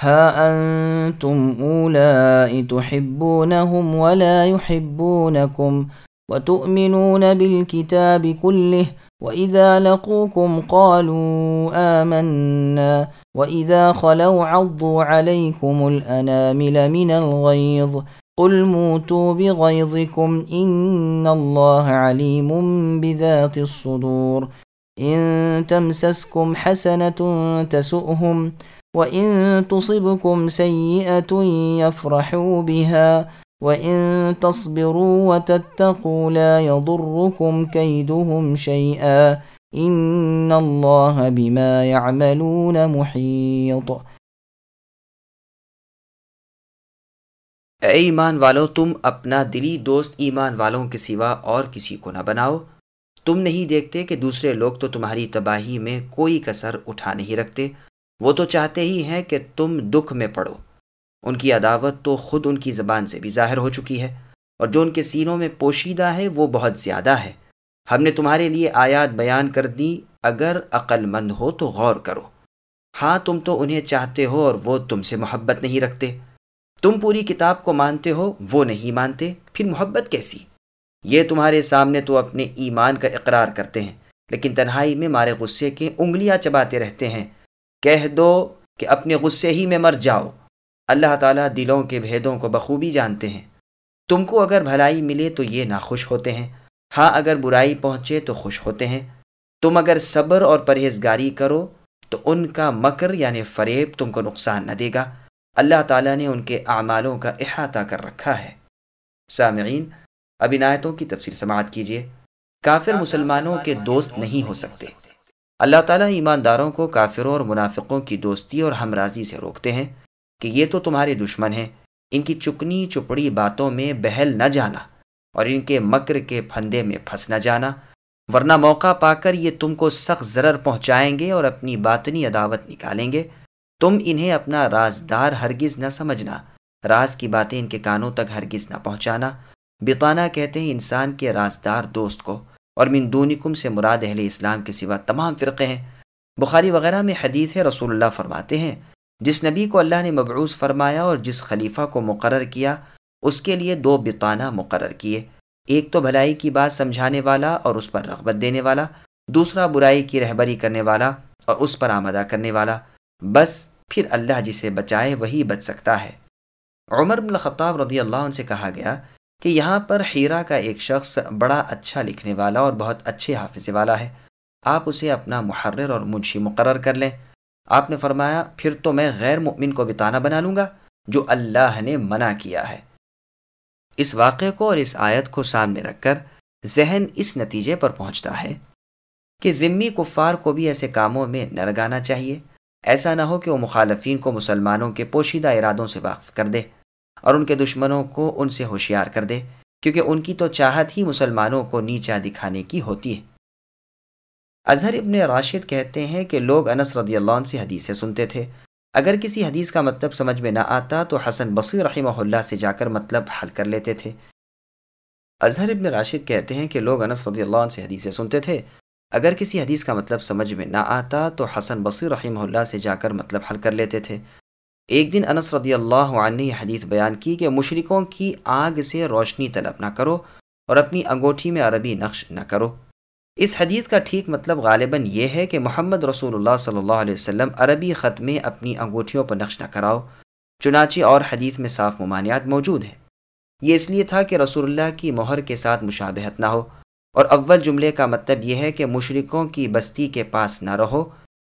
ها أنتم أولاء تحبونهم ولا يحبونكم وتؤمنون بالكتاب كله وإذا لقوكم قالوا آمنا وإذا خلوا عضوا عليكم الأنامل من الغيظ قل موتوا بغيظكم إن الله عليم بذات الصدور إن تمسسكم حسنة تسؤهم وَإِن تُصِبْكُمْ سَيِّئَةٌ يَفْرَحُوا بِهَا وَإِن تَصْبِرُوا وَتَتَّقُوا لَا يَضُرُّكُمْ كَيْدُهُمْ شَيْئًا إِنَّ اللَّهَ بِمَا يَعْمَلُونَ مُحِيطٌ۔ اے ایمان والو، تم اپنا دلی دوست ایمان والوں کے سوا اور کسی کو نہ بناؤ۔ تم نہیں دیکھتے کہ دوسرے لوگ تو تمہاری تباہی میں کوئی کسر اٹھا نہیں رکھتے۔ وہ تو چاہتے ہی ہیں کہ تم دکھ میں پڑو۔ ان کی عداوت تو خود ان کی زبان سے بھی ظاہر ہو چکی ہے، اور جو ان کے سینوں میں پوشیدہ ہے وہ بہت زیادہ ہے۔ ہم نے تمہارے لیے آیات بیان کر دی، اگر عقل مند ہو تو غور کرو۔ ہاں تم تو انہیں چاہتے ہو اور وہ تم سے محبت نہیں رکھتے۔ تم پوری کتاب کو مانتے ہو، وہ نہیں مانتے۔ پھر محبت کیسی؟ یہ تمہارے سامنے تو اپنے ایمان کا اقرار کرتے ہیں، لیکن تنہائی میں مارے غصے کے انگلیاں چباتے رہتے ہیں۔ کہہ دو کہ اپنے غصے ہی میں مر جاؤ۔ اللہ تعالیٰ دلوں کے بھیدوں کو بخوبی جانتے ہیں۔ تم کو اگر بھلائی ملے تو یہ ناخوش ہوتے ہیں۔ ہاں اگر برائی پہنچے تو خوش ہوتے ہیں۔ تم اگر صبر اور پرہیزگاری کرو تو ان کا مکر یعنی فریب تم کو نقصان نہ دے گا۔ اللہ تعالیٰ نے ان کے اعمالوں کا احاطہ کر رکھا ہے۔ سامعین اب عنایتوں کی تفصیل سماعت کیجیے۔ کافر مسلمانوں کے دوست نہیں ہو سکتے۔ اللہ تعالیٰ ایمانداروں کو کافروں اور منافقوں کی دوستی اور ہمرازی سے روکتے ہیں کہ یہ تو تمہارے دشمن ہیں۔ ان کی چکنی چپڑی باتوں میں بہل نہ جانا اور ان کے مکر کے پھندے میں پھنس نہ جانا۔ ورنہ موقع پا کر یہ تم کو سخت ضرر پہنچائیں گے اور اپنی باطنی عداوت نکالیں گے۔ تم انہیں اپنا رازدار ہرگز نہ سمجھنا، راز کی باتیں ان کے کانوں تک ہرگز نہ پہنچانا۔ بتانا کہتے ہیں انسان کے رازدار دوست کو۔ اور من دونکم سے مراد اہل اسلام کے سوا تمام فرقے ہیں۔ بخاری وغیرہ میں حدیث ہے، رسول اللہ فرماتے ہیں، جس نبی کو اللہ نے مبعوث فرمایا اور جس خلیفہ کو مقرر کیا، اس کے لیے دو بتانہ مقرر کیے۔ ایک تو بھلائی کی بات سمجھانے والا اور اس پر رغبت دینے والا، دوسرا برائی کی رہبری کرنے والا اور اس پر آمدہ کرنے والا۔ بس پھر اللہ جسے بچائے وہی بچ سکتا ہے۔ عمر بن الخطاب رضی اللہ عنہ سے کہا گیا کہ یہاں پر ہیرا کا ایک شخص بڑا اچھا لکھنے والا اور بہت اچھے حافظ والا ہے۔ آپ اسے اپنا محرر اور منشی مقرر کر لیں۔ آپ نے فرمایا، پھر تو میں غیر مؤمن کو بتانا بنا لوں گا جو اللہ نے منع کیا ہے۔ اس واقعے کو اور اس آیت کو سامنے رکھ کر ذہن اس نتیجے پر پہنچتا ہے کہ ذمی کفار کو بھی ایسے کاموں میں نہ لگانا چاہیے۔ ایسا نہ ہو کہ وہ مخالفین کو مسلمانوں کے پوشیدہ ارادوں سے واقف کر دے۔ اور ان کے دشمنوں کو ان سے ہوشیار کر دے، کیونکہ ان کی تو چاہت ہی مسلمانوں کو نیچا دکھانے کی ہوتی ہے۔ اظہر ابن راشد کہتے ہیں کہ لوگ انس رضی اللہ عنہ سے حدیثیں سنتے تھے۔ اگر کسی حدیث کا مطلب سمجھ میں نہ آتا تو حسن بصیر رحمہ اللہ سے جا کر مطلب حل کر لیتے تھے۔ اظہر ابن راشد کہتے ہیں کہ لوگ انس رضی اللہ عنہ سے حدیثیں سنتے تھے۔ اگر کسی حدیث کا مطلب سمجھ میں نہ آتا تو حسن بصیر رحمہ اللہ سے جا کر مطلب حل کر لیتے تھے۔ ایک دن انس رضی اللہ عنہ نے یہ حدیث بیان کی کہ مشرکوں کی آگ سے روشنی طلب نہ کرو اور اپنی انگوٹھی میں عربی نقش نہ کرو۔ اس حدیث کا ٹھیک مطلب غالباً یہ ہے کہ محمد رسول اللہ صلی اللہ علیہ وسلم عربی خط میں اپنی انگوٹھیوں پر نقش نہ کراؤ، چنانچہ اور حدیث میں صاف ممانعات موجود ہیں۔ یہ اس لیے تھا کہ رسول اللہ کی مہر کے ساتھ مشابہت نہ ہو۔ اور اول جملے کا مطلب یہ ہے کہ مشرکوں کی بستی کے پاس نہ رہو،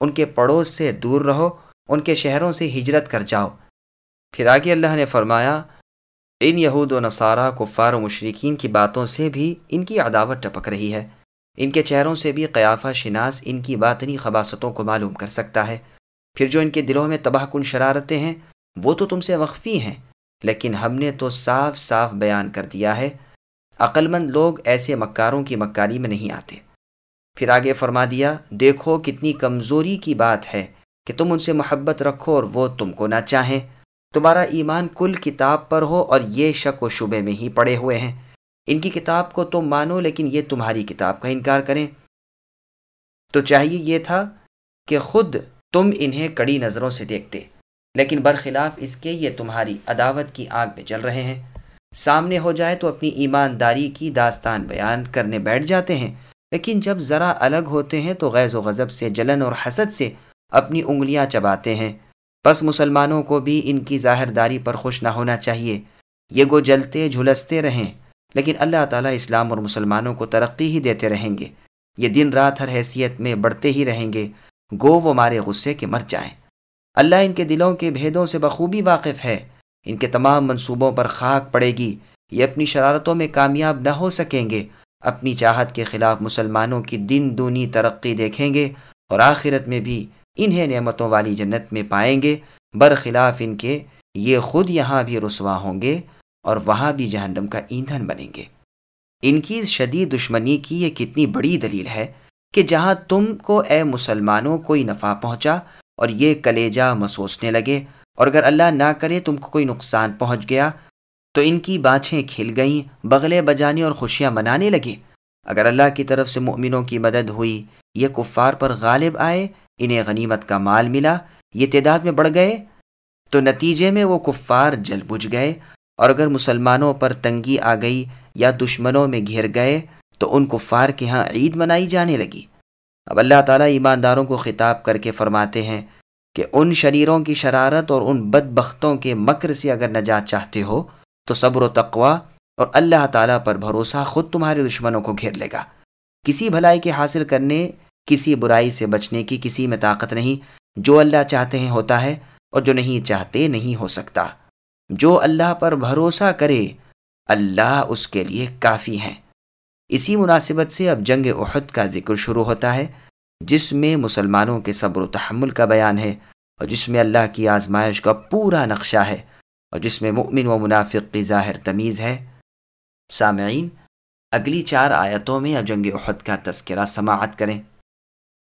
ان کے پڑوس سے دور رہو ان کے شہروں سے ہجرت کر جاؤ۔ پھر آگے اللہ نے فرمایا، ان یہود و نصارہ، کفار و مشرقین کی باتوں سے بھی ان کی عداوت ٹپک رہی ہے۔ ان کے چہروں سے بھی قیافہ شناس ان کی باطنی خباستوں کو معلوم کر سکتا ہے۔ پھر جو ان کے دلوں میں تباہ کن شرارتیں ہیں، وہ تو تم سے وقفی ہیں، لیکن ہم نے تو صاف صاف بیان کر دیا ہے۔ عقلمند لوگ ایسے مکاروں کی مکاری میں نہیں آتے۔ پھر آگے فرما دیا، دیکھو کتنی کمزوری کی بات ہے۔ کہ تم ان سے محبت رکھو اور وہ تم کو نہ چاہیں۔ تمہارا ایمان کل کتاب پر ہو اور یہ شک و شبے میں ہی پڑے ہوئے ہیں۔ ان کی کتاب کو تم مانو لیکن یہ تمہاری کتاب کا انکار کریں۔ تو چاہیے یہ تھا کہ خود تم انہیں کڑی نظروں سے دیکھتے، لیکن برخلاف اس کے یہ تمہاری عداوت کی آگ میں چل رہے ہیں۔ سامنے ہو جائے تو اپنی ایمانداری کی داستان بیان کرنے بیٹھ جاتے ہیں، لیکن جب ذرا الگ ہوتے ہیں تو غیظ و غضب سے، جلن اور حسد سے اپنی انگلیاں چباتے ہیں۔ بس مسلمانوں کو بھی ان کی ظاہر داری پر خوش نہ ہونا چاہیے۔ یہ گو جلتے جھلستے رہیں۔ لیکن اللہ تعالیٰ اسلام اور مسلمانوں کو ترقی ہی دیتے رہیں گے۔ یہ دن رات ہر حیثیت میں بڑھتے ہی رہیں گے۔ گو وہ مارے غصے کے مر جائیں۔ اللہ ان کے دلوں کے بھیدوں سے بخوبی واقف ہے۔ ان کے تمام منصوبوں پر خاک پڑے گی۔ یہ اپنی شرارتوں میں کامیاب نہ ہو سکیں گے۔ اپنی چاہت کے خلاف مسلمانوں کی دن دونی ترقی دیکھیں گے اور آخرت میں بھی انہیں نعمتوں والی جنت میں پائیں گے۔ برخلاف ان کے یہ خود یہاں بھی رسوا ہوں گے اور وہاں بھی جہنم کا ایندھن بنیں گے۔ ان کی شدید دشمنی کی یہ کتنی بڑی دلیل ہے کہ جہاں تم کو اے مسلمانوں کوئی نفع پہنچا اور یہ کلیجہ مسوسنے لگے اور اگر اللہ نہ کرے تم کو کوئی نقصان پہنچ گیا تو ان کی بانچھیں کھل گئیں، بغلے بجانے اور خوشیاں منانے لگے۔ اگر اللہ کی طرف سے مؤمنوں کی مدد ہوئی، یہ کفار پر غالب آئے انہیں غنیمت کا مال ملا، یہ تعداد میں بڑھ گئے، تو نتیجے میں وہ کفار جل بجھ گئے، اور اگر مسلمانوں پر تنگی آ گئی یا دشمنوں میں گھر گئے، تو ان کفار کے ہاں عید منائی جانے لگی۔ اب اللہ تعالیٰ ایمانداروں کو خطاب کر کے فرماتے ہیں کہ ان شریروں کی شرارت اور ان بد بختوں کے مکر سے اگر نجات چاہتے ہو، تو صبر و تقوا اور اللہ تعالیٰ پر بھروسہ خود تمہارے دشمنوں کو گھیر لے گا۔ کسی بھلائی کے حاصل کرنے کسی برائی سے بچنے کی کسی میں طاقت نہیں، جو اللہ چاہتے ہیں ہوتا ہے اور جو نہیں چاہتے نہیں ہو سکتا۔ جو اللہ پر بھروسہ کرے، اللہ اس کے لیے کافی ہیں۔ اسی مناسبت سے اب جنگ احد کا ذکر شروع ہوتا ہے، جس میں مسلمانوں کے صبر و تحمل کا بیان ہے اور جس میں اللہ کی آزمائش کا پورا نقشہ ہے اور جس میں مؤمن و منافق کی ظاہر تمیز ہے۔ سامعین، اگلی چار آیتوں میں اب جنگ احد کا تذکرہ سماعت کریں۔